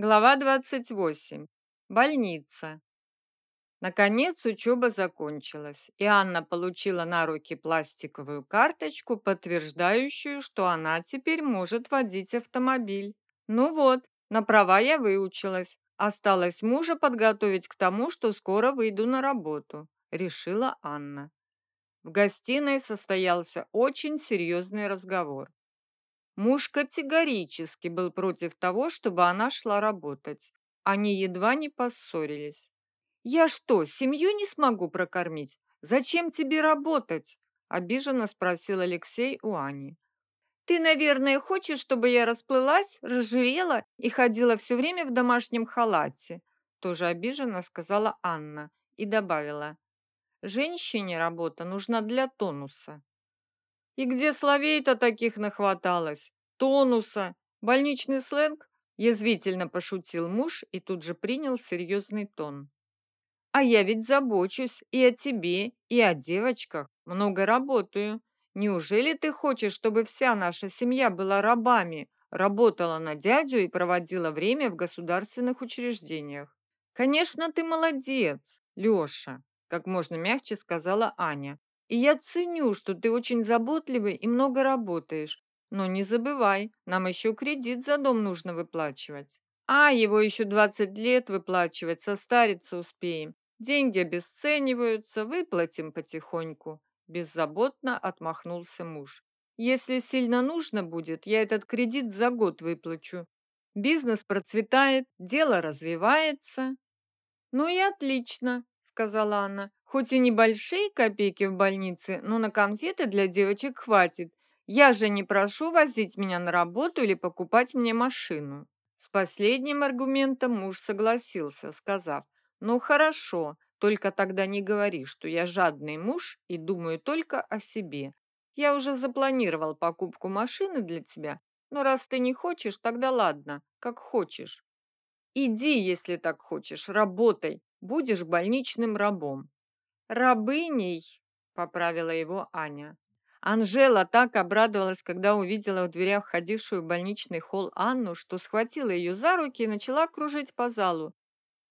Глава 28. Больница. Наконец учеба закончилась, и Анна получила на руки пластиковую карточку, подтверждающую, что она теперь может водить автомобиль. Ну вот, на права я выучилась. Осталось мужа подготовить к тому, что скоро выйду на работу, решила Анна. В гостиной состоялся очень серьезный разговор. Муж категорически был против того, чтобы она шла работать. Они едва не поссорились. «Я что, семью не смогу прокормить? Зачем тебе работать?» обиженно спросил Алексей у Ани. «Ты, наверное, хочешь, чтобы я расплылась, разжирела и ходила все время в домашнем халате?» тоже обиженно сказала Анна и добавила. «Женщине работа нужна для тонуса». И где словей-то таких нахваталось? Тонуса, больничный сленг? Язвительно пошутил муж и тут же принял серьезный тон. А я ведь забочусь и о тебе, и о девочках. Много работаю. Неужели ты хочешь, чтобы вся наша семья была рабами, работала на дядю и проводила время в государственных учреждениях? Конечно, ты молодец, Лёша, как можно мягче сказала Аня. И я ценю, что ты очень заботливый и много работаешь. Но не забывай, нам еще кредит за дом нужно выплачивать. А, его еще 20 лет выплачивать, состариться успеем. Деньги обесцениваются, выплатим потихоньку. Беззаботно отмахнулся муж. Если сильно нужно будет, я этот кредит за год выплачу. Бизнес процветает, дело развивается. Ну и отлично, сказала она. Хоть и небольшие копейки в больнице, но на конфеты для девочек хватит. Я же не прошу возить меня на работу или покупать мне машину. С последним аргументом муж согласился, сказав, ну хорошо, только тогда не говори, что я жадный муж и думаю только о себе. Я уже запланировал покупку машины для тебя, но раз ты не хочешь, тогда ладно, как хочешь. Иди, если так хочешь, работай, будешь больничным рабом. «Рабыней», — поправила его Аня. Анжела так обрадовалась, когда увидела в дверях ходившую в больничный холл Анну, что схватила ее за руки и начала кружить по залу.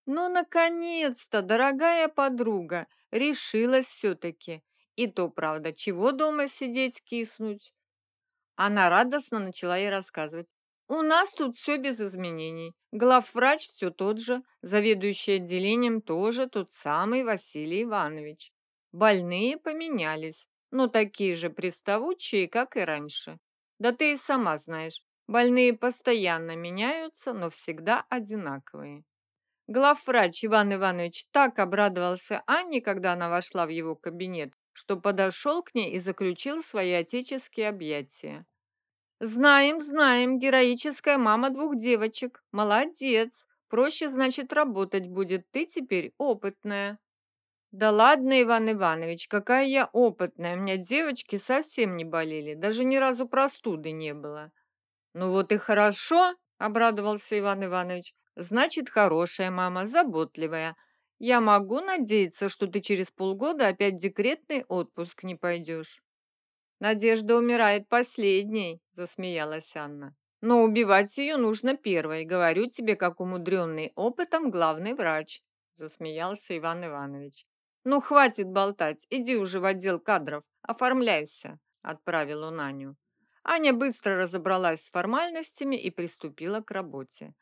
«Ну, наконец-то, дорогая подруга, решилась все-таки. И то, правда, чего дома сидеть, киснуть?» Она радостно начала ей рассказывать. «У нас тут все без изменений. Главврач все тот же, заведующий отделением тоже тот самый Василий Иванович. Больные поменялись, но такие же приставучие, как и раньше. Да ты и сама знаешь, больные постоянно меняются, но всегда одинаковые». Главврач Иван Иванович так обрадовался Анне, когда она вошла в его кабинет, что подошел к ней и заключил свои отеческие объятия. Знаем, знаем, героическая мама двух девочек. Молодец. Проще, значит, работать будет. Ты теперь опытная. Да ладно, Иван Иванович, какая я опытная. У меня девочки совсем не болели, даже ни разу простуды не было. Ну вот и хорошо, обрадовался Иван Иванович. Значит, хорошая мама, заботливая. Я могу надеяться, что ты через полгода опять в декретный отпуск не пойдешь. «Надежда умирает последней», – засмеялась Анна. «Но убивать ее нужно первой, говорю тебе, как умудренный опытом главный врач», – засмеялся Иван Иванович. «Ну, хватит болтать, иди уже в отдел кадров, оформляйся», – отправил он Аню. Аня быстро разобралась с формальностями и приступила к работе.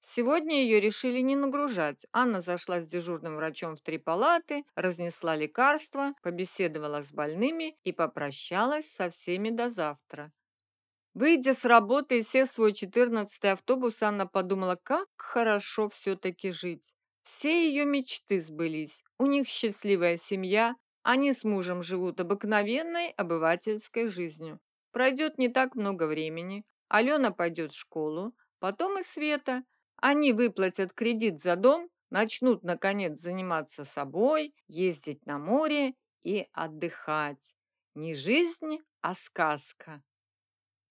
Сегодня ее решили не нагружать. Анна зашла с дежурным врачом в три палаты, разнесла лекарства, побеседовала с больными и попрощалась со всеми до завтра. Выйдя с работы и сев свой четырнадцатый автобус, Анна подумала, как хорошо все-таки жить. Все ее мечты сбылись. У них счастливая семья, они с мужем живут обыкновенной обывательской жизнью. Пройдет не так много времени, Алена пойдет в школу, потом и Света – они выплатят кредит за дом, начнут, наконец, заниматься собой, ездить на море и отдыхать. Не жизнь, а сказка.